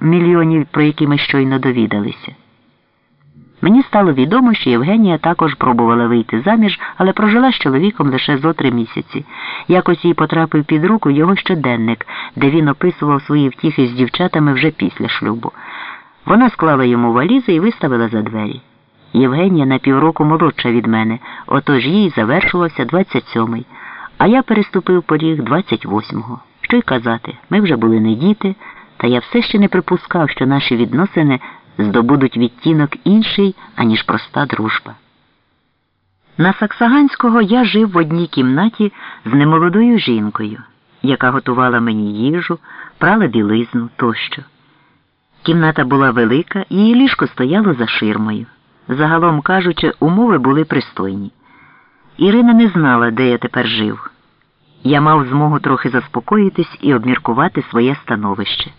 мільйонів, про які ми щойно довідалися. Мені стало відомо, що Євгенія також пробувала вийти заміж, але прожила з чоловіком лише зо три місяці. Якось їй потрапив під руку його щоденник, де він описував свої втіхи з дівчатами вже після шлюбу. Вона склала йому валізи і виставила за двері. Євгенія на півроку молодша від мене, отож їй завершувався 27-й, а я переступив поріг 28-го. Що й казати, ми вже були не діти, та я все ще не припускав, що наші відносини здобудуть відтінок інший, аніж проста дружба. На Саксаганського я жив в одній кімнаті з немолодою жінкою, яка готувала мені їжу, прала білизну тощо. Кімната була велика, її ліжко стояло за ширмою. Загалом кажучи, умови були пристойні. Ірина не знала, де я тепер жив. Я мав змогу трохи заспокоїтись і обміркувати своє становище.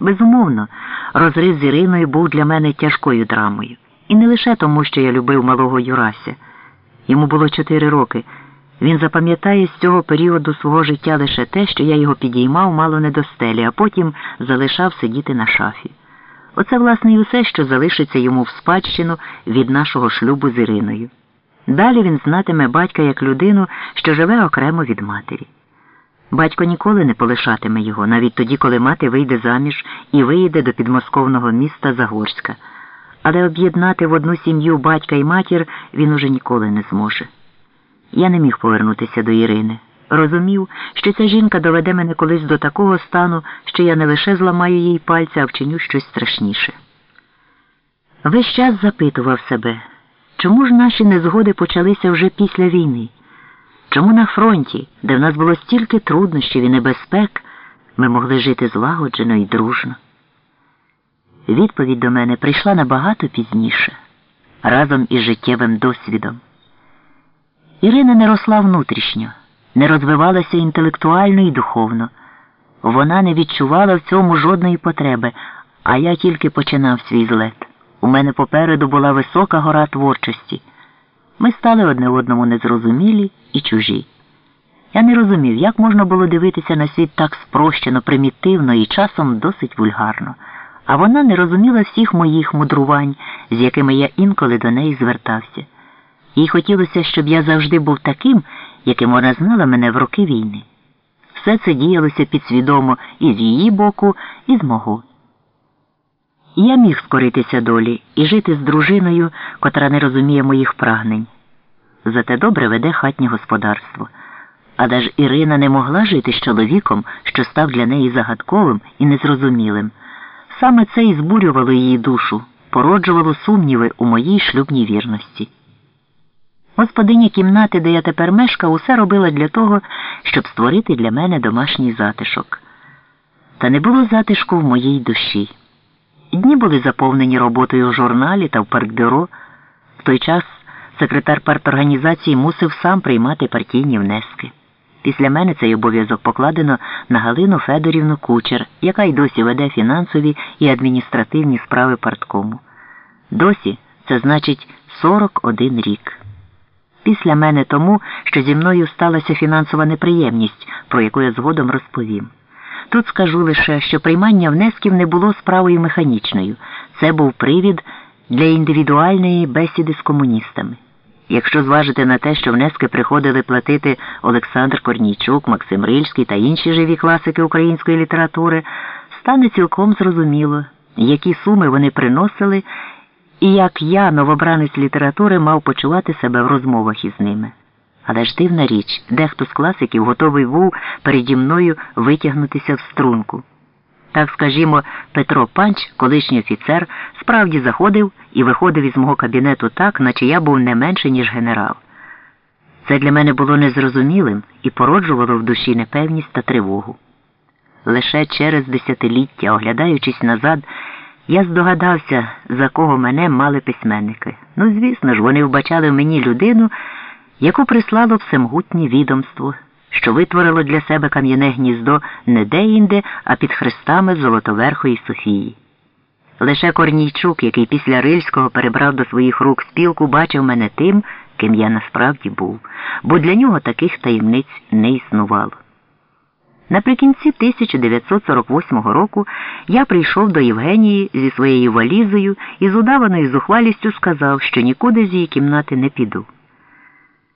Безумовно, розрив з Іриною був для мене тяжкою драмою. І не лише тому, що я любив малого Юрася. Йому було чотири роки. Він запам'ятає з цього періоду свого життя лише те, що я його підіймав мало не до стелі, а потім залишав сидіти на шафі. Оце, власне, і усе, що залишиться йому в спадщину від нашого шлюбу з Іриною. Далі він знатиме батька як людину, що живе окремо від матері. Батько ніколи не полишатиме його, навіть тоді, коли мати вийде заміж і виїде до підмосковного міста Загорська. Але об'єднати в одну сім'ю батька і матір він уже ніколи не зможе. Я не міг повернутися до Ірини. Розумів, що ця жінка доведе мене колись до такого стану, що я не лише зламаю їй пальця, а вчиню щось страшніше. Весь час запитував себе, чому ж наші незгоди почалися вже після війни? Чому на фронті, де в нас було стільки труднощів і небезпек, ми могли жити злагоджено і дружно? Відповідь до мене прийшла набагато пізніше, разом із життєвим досвідом. Ірина не росла внутрішньо, не розвивалася інтелектуально і духовно. Вона не відчувала в цьому жодної потреби, а я тільки починав свій злет. У мене попереду була висока гора творчості. Ми стали одне одному незрозумілі і чужі. Я не розумів, як можна було дивитися на світ так спрощено, примітивно і часом досить вульгарно, а вона не розуміла всіх моїх мудрувань, з якими я інколи до неї звертався. Їй хотілося, щоб я завжди був таким, яким вона знала мене в роки війни. Все це діялося підсвідомо і з її боку, і з мого. Я міг скоритися долі і жити з дружиною, котра не розуміє моїх прагнень. Зате добре веде хатнє господарство. Але ж Ірина не могла жити з чоловіком, що став для неї загадковим і незрозумілим. Саме це і збурювало її душу, породжувало сумніви у моїй шлюбній вірності. Господиня кімнати, де я тепер мешкав, усе робила для того, щоб створити для мене домашній затишок. Та не було затишку в моїй душі. Дні були заповнені роботою в журналі та в паркбюро. В той час секретар парторганізації мусив сам приймати партійні внески. Після мене цей обов'язок покладено на Галину Федорівну Кучер, яка й досі веде фінансові і адміністративні справи парткому. Досі це значить 41 рік. Після мене тому, що зі мною сталася фінансова неприємність, про яку я згодом розповім. Тут скажу лише, що приймання внесків не було справою механічною. Це був привід для індивідуальної бесіди з комуністами. Якщо зважити на те, що внески приходили платити Олександр Корнійчук, Максим Рильський та інші живі класики української літератури, стане цілком зрозуміло, які суми вони приносили і як я, новобранець літератури, мав почувати себе в розмовах із ними. Але ж дивна річ, дехто з класиків готовий був переді мною витягнутися в струнку. Так, скажімо, Петро Панч, колишній офіцер, справді заходив і виходив із мого кабінету так, наче я був не менше, ніж генерал. Це для мене було незрозумілим і породжувало в душі непевність та тривогу. Лише через десятиліття, оглядаючись назад, я здогадався, за кого мене мали письменники. Ну, звісно ж, вони вбачали в мені людину яку прислало всемгутнє відомство, що витворило для себе кам'яне гніздо не де-інде, а під хрестами Золотоверхої Софії. Лише Корнійчук, який після Рильського перебрав до своїх рук спілку, бачив мене тим, ким я насправді був, бо для нього таких таємниць не існувало. Наприкінці 1948 року я прийшов до Євгенії зі своєю валізою і з удаваною зухвалістю сказав, що нікуди з її кімнати не піду.